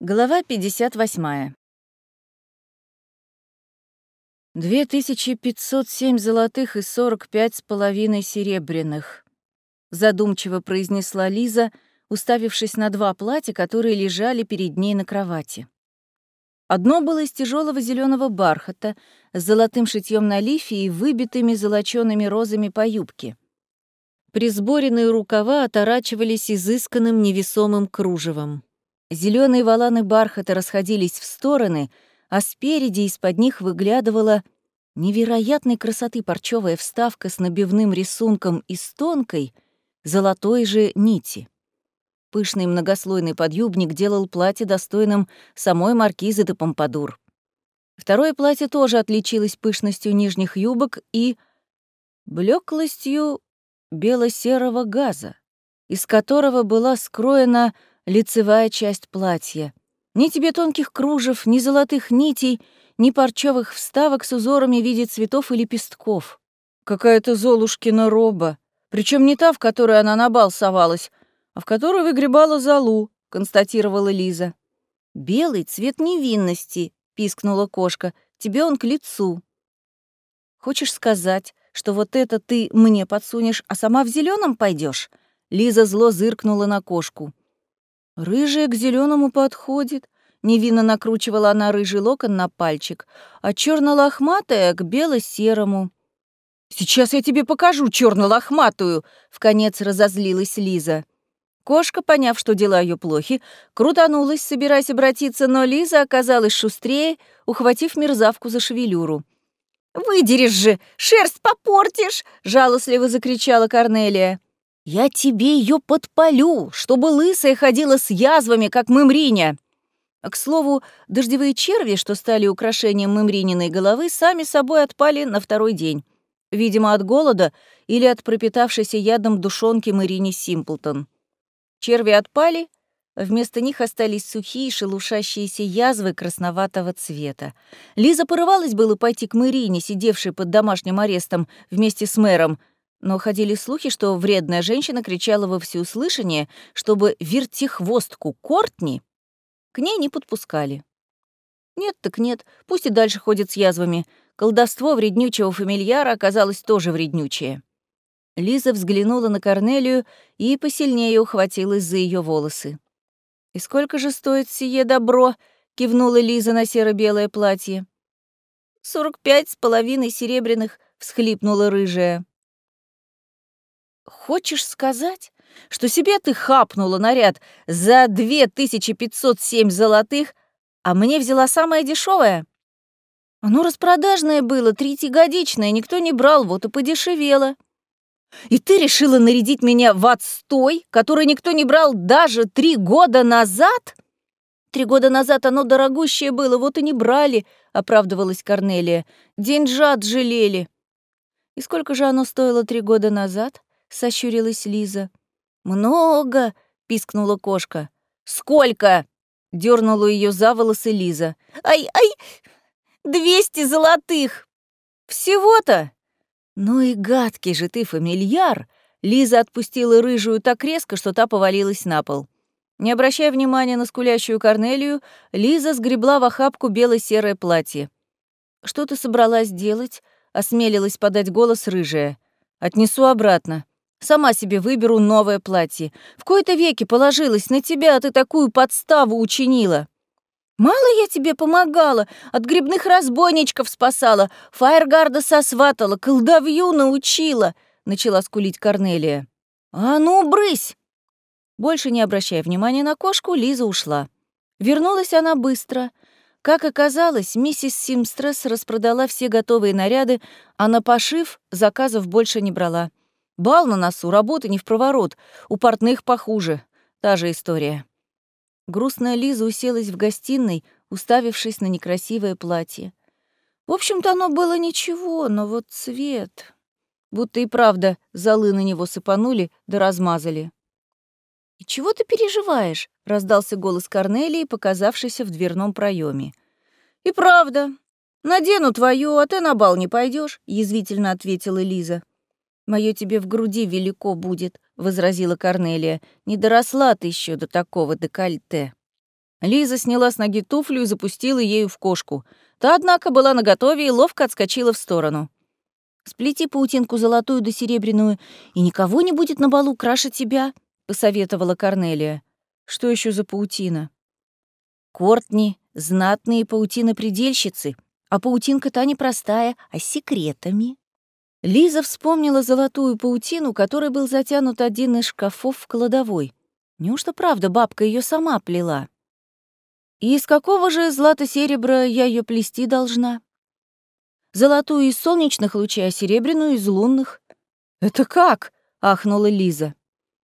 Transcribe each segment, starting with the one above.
Глава 58. 2507 золотых и 45 с половиной серебряных, задумчиво произнесла Лиза, уставившись на два платья, которые лежали перед ней на кровати. Одно было из тяжелого зеленого бархата с золотым шитьем на лифе и выбитыми золочёными розами по юбке. Присборенные рукава оторачивались изысканным невесомым кружевом. Зеленые валаны бархата расходились в стороны, а спереди из-под них выглядывала невероятной красоты парчевая вставка с набивным рисунком из тонкой, золотой же нити. Пышный многослойный подъюбник делал платье достойным самой маркизы де Помпадур. Второе платье тоже отличилось пышностью нижних юбок и блеклостью бело-серого газа, из которого была скроена лицевая часть платья. Ни тебе тонких кружев, ни золотых нитей, ни парчевых вставок с узорами в виде цветов и лепестков. Какая-то Золушкина роба. Причем не та, в которой она на бал совалась, а в которую выгребала залу, констатировала Лиза. «Белый цвет невинности», — пискнула кошка. «Тебе он к лицу». «Хочешь сказать, что вот это ты мне подсунешь, а сама в зеленом пойдешь? Лиза зло зыркнула на кошку. Рыжая к зеленому подходит. Невинно накручивала она рыжий локон на пальчик, а черно-лохматая к бело-серому. «Сейчас я тебе покажу черно-лохматую!» — вконец разозлилась Лиза. Кошка, поняв, что дела ее плохи, крутанулась, собираясь обратиться, но Лиза оказалась шустрее, ухватив мерзавку за шевелюру. «Выдерешь же! Шерсть попортишь!» — жалостливо закричала Корнелия. Я тебе ее подпалю, чтобы лысая ходила с язвами, как мымриня. К слову, дождевые черви, что стали украшением мымрининой головы, сами собой отпали на второй день. Видимо, от голода или от пропитавшейся ядом душонки Мэрини Симплтон. Черви отпали, вместо них остались сухие шелушащиеся язвы красноватого цвета. Лиза порывалась было пойти к Мэрине, сидевшей под домашним арестом вместе с мэром, но ходили слухи, что вредная женщина кричала во всеуслышание, чтобы вертихвостку Кортни к ней не подпускали. Нет так нет, пусть и дальше ходит с язвами. Колдовство вреднючего фамильяра оказалось тоже вреднючее. Лиза взглянула на Корнелию и посильнее ухватилась за ее волосы. «И сколько же стоит сие добро?» — кивнула Лиза на серо-белое платье. «Сорок пять с половиной серебряных», — всхлипнула рыжая. Хочешь сказать, что себе ты хапнула наряд за 2507 золотых, а мне взяла самое дешевое? Оно распродажное было, третьегодичное, никто не брал, вот и подешевело. И ты решила нарядить меня в отстой, который никто не брал даже три года назад? Три года назад оно дорогущее было, вот и не брали, оправдывалась Корнелия. Деньжат жалели. И сколько же оно стоило три года назад? — сощурилась Лиза. «Много!» — пискнула кошка. «Сколько?» — дернула ее за волосы Лиза. «Ай-ай! Двести золотых!» «Всего-то?» «Ну и гадкий же ты, фамильяр!» Лиза отпустила рыжую так резко, что та повалилась на пол. Не обращая внимания на скулящую Корнелию, Лиза сгребла в охапку бело-серое платье. «Что ты собралась делать?» — осмелилась подать голос рыжая. «Отнесу обратно. Сама себе выберу новое платье. В кои-то веки положилась на тебя, а ты такую подставу учинила. Мало я тебе помогала, от грибных разбойничков спасала, Фаергарда сосватала, колдовью научила, начала скулить Корнелия. А ну, брысь! Больше не обращая внимания на кошку, Лиза ушла. Вернулась она быстро. Как оказалось, миссис Симстресс распродала все готовые наряды, а на пошив заказов больше не брала. Бал на носу, работы не в проворот, у портных похуже. Та же история. Грустная Лиза уселась в гостиной, уставившись на некрасивое платье. В общем-то, оно было ничего, но вот цвет... Будто и правда золы на него сыпанули да размазали. «И чего ты переживаешь?» — раздался голос Корнелии, показавшийся в дверном проеме. «И правда. Надену твою, а ты на бал не пойдешь, язвительно ответила Лиза. Мое тебе в груди велико будет», — возразила Корнелия. «Не доросла ты еще до такого декольте». Лиза сняла с ноги туфлю и запустила ею в кошку. Та, однако, была наготове и ловко отскочила в сторону. «Сплети паутинку золотую да серебряную, и никого не будет на балу краше тебя», — посоветовала Корнелия. «Что еще за паутина?» «Кортни, знатные паутины-предельщицы, а паутинка та непростая, а с секретами». Лиза вспомнила золотую паутину, которой был затянут один из шкафов в кладовой. Неужто правда бабка ее сама плела? И из какого же злато-серебра я ее плести должна? Золотую из солнечных лучей, а серебряную из лунных. Это как? ахнула Лиза.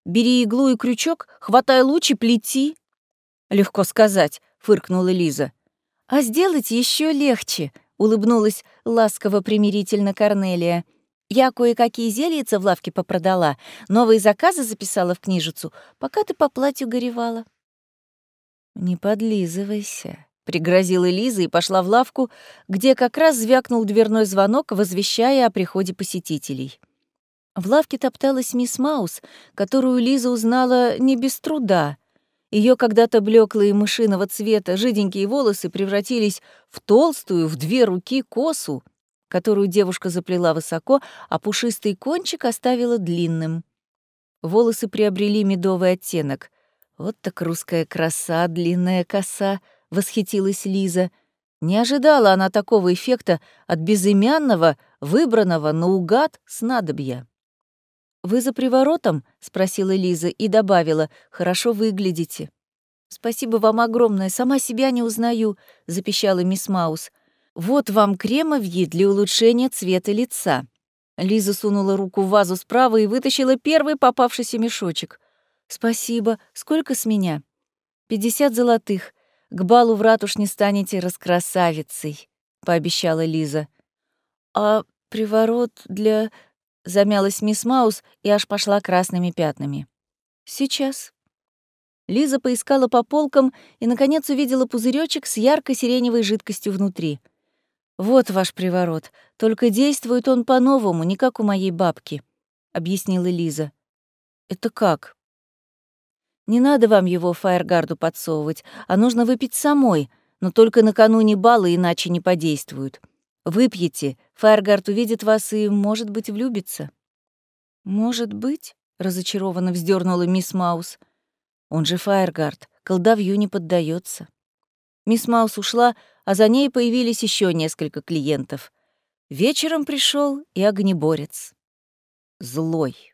Бери иглу и крючок, хватай луч и плети. Легко сказать, фыркнула Лиза. А сделать еще легче, улыбнулась ласково примирительно Корнелия. Я кое-какие зельица в лавке попродала, новые заказы записала в книжицу, пока ты по платью горевала. «Не подлизывайся», — пригрозила Лиза и пошла в лавку, где как раз звякнул дверной звонок, возвещая о приходе посетителей. В лавке топталась мисс Маус, которую Лиза узнала не без труда. Ее когда-то блеклые мышиного цвета жиденькие волосы превратились в толстую, в две руки косу, которую девушка заплела высоко, а пушистый кончик оставила длинным. Волосы приобрели медовый оттенок. «Вот так русская краса, длинная коса», — восхитилась Лиза. Не ожидала она такого эффекта от безымянного, выбранного наугад снадобья. «Вы за приворотом?» — спросила Лиза и добавила. «Хорошо выглядите». «Спасибо вам огромное, сама себя не узнаю», — запищала мисс Маус. «Вот вам кремовьи для улучшения цвета лица». Лиза сунула руку в вазу справа и вытащила первый попавшийся мешочек. «Спасибо. Сколько с меня?» «Пятьдесят золотых. К балу в ратушне станете раскрасавицей», — пообещала Лиза. «А приворот для...» — замялась мисс Маус и аж пошла красными пятнами. «Сейчас». Лиза поискала по полкам и, наконец, увидела пузыречек с ярко-сиреневой жидкостью внутри. «Вот ваш приворот. Только действует он по-новому, не как у моей бабки», — объяснила Лиза. «Это как?» Не надо вам его Фаергарду подсовывать, а нужно выпить самой, но только накануне бала иначе не подействуют. Выпьете, Фаергард увидит вас и, может быть, влюбится». «Может быть?» — разочарованно вздернула мисс Маус. «Он же Фаергард, колдовью не поддается. Мисс Маус ушла, а за ней появились еще несколько клиентов. Вечером пришел и огнеборец. Злой.